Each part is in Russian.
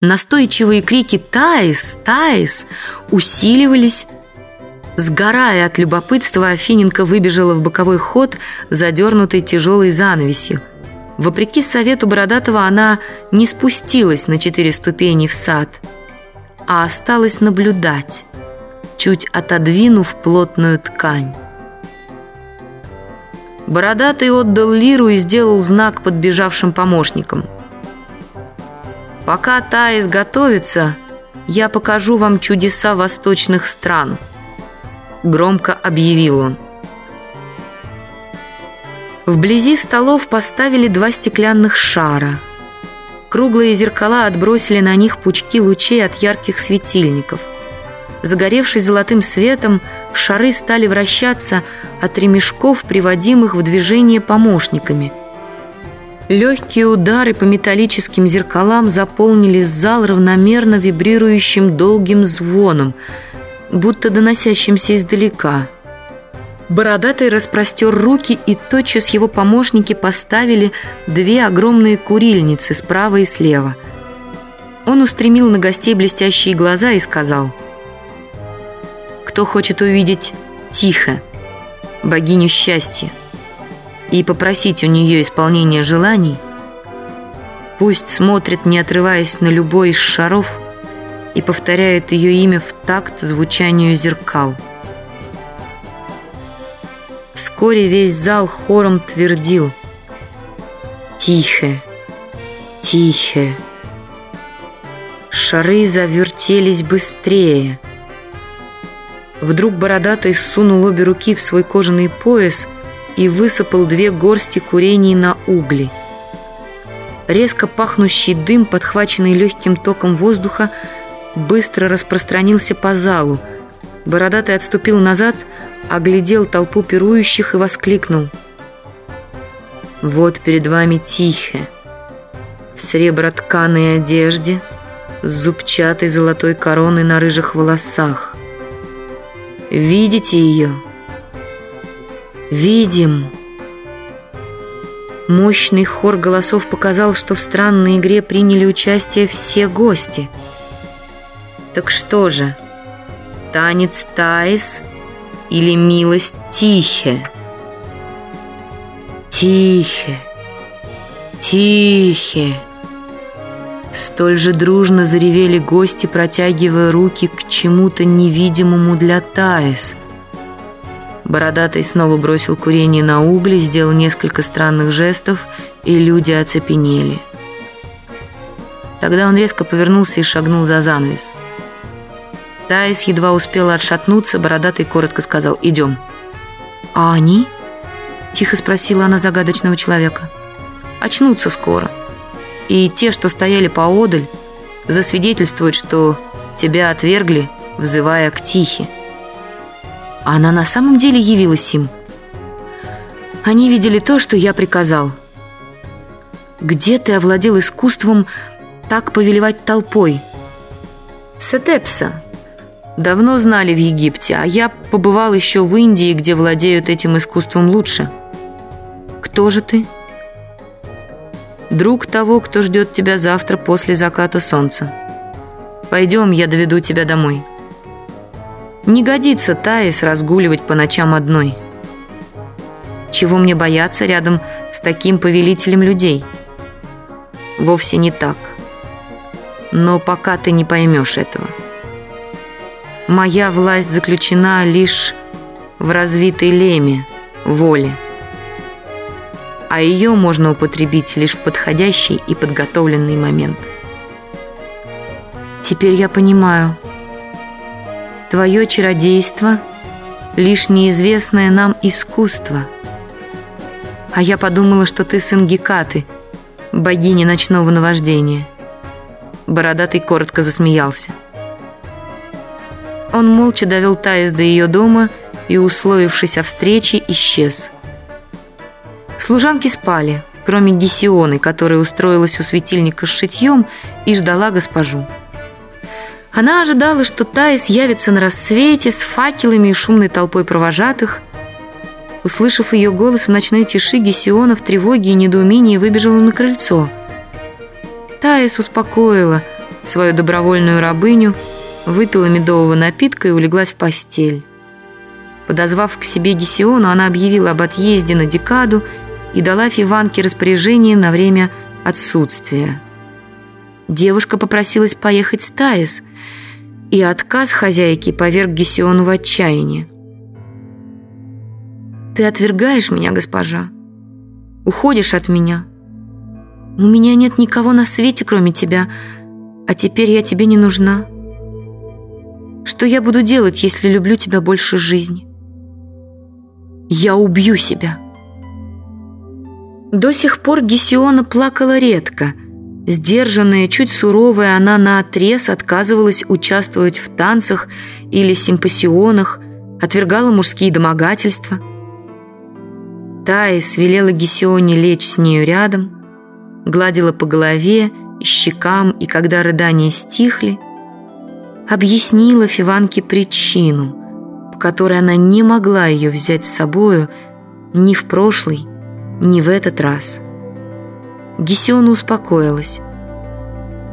Настойчивые крики «Таис! Таис!» усиливались. Сгорая от любопытства, Афиненко выбежала в боковой ход, задернутый тяжелой занавесью. Вопреки совету Бородатого, она не спустилась на четыре ступени в сад, а осталась наблюдать, чуть отодвинув плотную ткань. Бородатый отдал лиру и сделал знак подбежавшим помощникам – Пока Таис готовится, я покажу вам чудеса восточных стран», — громко объявил он. Вблизи столов поставили два стеклянных шара. Круглые зеркала отбросили на них пучки лучей от ярких светильников. Загоревшись золотым светом, шары стали вращаться от ремешков, приводимых в движение помощниками — Легкие удары по металлическим зеркалам заполнили зал равномерно вибрирующим долгим звоном, будто доносящимся издалека. Бородатый распростер руки, и тотчас его помощники поставили две огромные курильницы справа и слева. Он устремил на гостей блестящие глаза и сказал, «Кто хочет увидеть Тихо, богиню счастья?» И попросить у нее исполнения желаний, пусть смотрит, не отрываясь на любой из шаров, и повторяет ее имя в такт звучанию зеркал. Вскоре весь зал хором твердил «Тихо, тихо». Шары завертелись быстрее. Вдруг бородатый сунул обе руки в свой кожаный пояс – и высыпал две горсти курений на угли. Резко пахнущий дым, подхваченный легким током воздуха, быстро распространился по залу. Бородатый отступил назад, оглядел толпу пирующих и воскликнул. «Вот перед вами тихо, в сребротканой одежде, с зубчатой золотой короной на рыжих волосах. Видите ее?» Видим. Мощный хор голосов показал, что в странной игре приняли участие все гости. Так что же, танец Таис или милость Тихе? Тихе, Тихе. Столь же дружно заревели гости, протягивая руки к чему-то невидимому для Таис – Бородатый снова бросил курение на угли, сделал несколько странных жестов, и люди оцепенели. Тогда он резко повернулся и шагнул за занавес. Таис едва успела отшатнуться, Бородатый коротко сказал «Идем». «А они?» – тихо спросила она загадочного человека. «Очнутся скоро. И те, что стояли поодаль, засвидетельствуют, что тебя отвергли, взывая к Тихе». А она на самом деле явилась им. Они видели то, что я приказал. Где ты овладел искусством так повелевать толпой? Сетепса. Давно знали в Египте, а я побывал еще в Индии, где владеют этим искусством лучше. Кто же ты? Друг того, кто ждет тебя завтра после заката солнца. Пойдем, я доведу тебя домой. Не годится Таис разгуливать по ночам одной. Чего мне бояться рядом с таким повелителем людей? Вовсе не так. Но пока ты не поймешь этого. Моя власть заключена лишь в развитой леме, воле. А ее можно употребить лишь в подходящий и подготовленный момент. Теперь я понимаю, Твое чародейство — лишь неизвестное нам искусство. А я подумала, что ты сын Гекаты, богини ночного наваждения. Бородатый коротко засмеялся. Он молча довел Таис до ее дома и, условившись о встрече, исчез. Служанки спали, кроме Гесионы, которая устроилась у светильника с шитьем и ждала госпожу. Она ожидала, что Таис явится на рассвете с факелами и шумной толпой провожатых. Услышав ее голос в ночной тиши, Гесиона в тревоге и недоумении выбежала на крыльцо. Таис успокоила свою добровольную рабыню, выпила медового напитка и улеглась в постель. Подозвав к себе Гесиону, она объявила об отъезде на декаду и дала Фиванке распоряжение на время отсутствия. Девушка попросилась поехать с Таис, и отказ хозяйки поверг Гесиону в отчаяние. «Ты отвергаешь меня, госпожа? Уходишь от меня? У меня нет никого на свете, кроме тебя, а теперь я тебе не нужна. Что я буду делать, если люблю тебя больше жизни? Я убью себя». До сих пор Гесиона плакала редко – Сдержанная, чуть суровая, она наотрез отказывалась участвовать в танцах или симпосионах, отвергала мужские домогательства. Таис велела Гесионе лечь с нею рядом, гладила по голове щекам, и когда рыдания стихли, объяснила Фиванке причину, по которой она не могла ее взять с собою ни в прошлый, ни в этот раз. Гесиона успокоилась.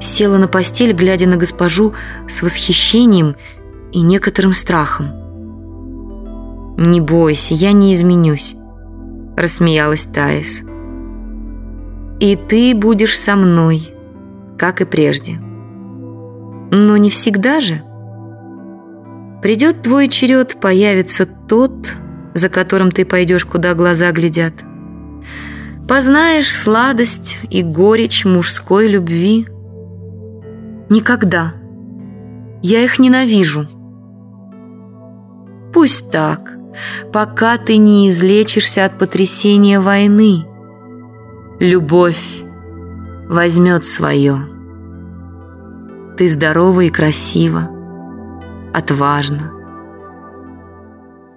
Села на постель, глядя на госпожу с восхищением и некоторым страхом. «Не бойся, я не изменюсь», — рассмеялась Таис. «И ты будешь со мной, как и прежде. Но не всегда же. Придет твой черед, появится тот, за которым ты пойдешь, куда глаза глядят». Познаешь сладость и горечь мужской любви. Никогда. Я их ненавижу. Пусть так, пока ты не излечишься от потрясения войны. Любовь возьмет свое. Ты здорова и красива, отважна.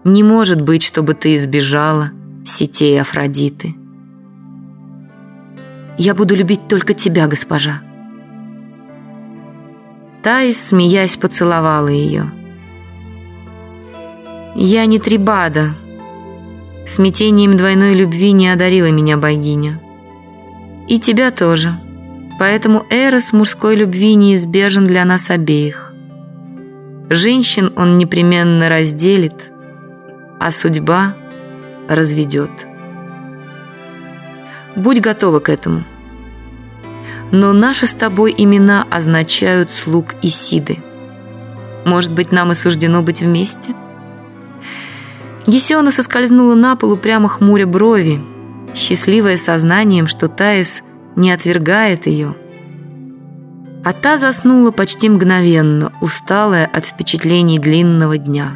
Не может быть, чтобы ты избежала сетей Афродиты. Я буду любить только тебя, госпожа». Таис, смеясь, поцеловала ее. «Я не Трибада. Смятением двойной любви не одарила меня богиня. И тебя тоже. Поэтому Эрос мужской любви неизбежен для нас обеих. Женщин он непременно разделит, а судьба разведет». Будь готова к этому. Но наши с тобой имена означают слуг Исиды. Может быть, нам и суждено быть вместе? Гесиона соскользнула на полу прямо хмуря брови, счастливая сознанием, что Таис не отвергает ее. А та заснула почти мгновенно, усталая от впечатлений длинного дня.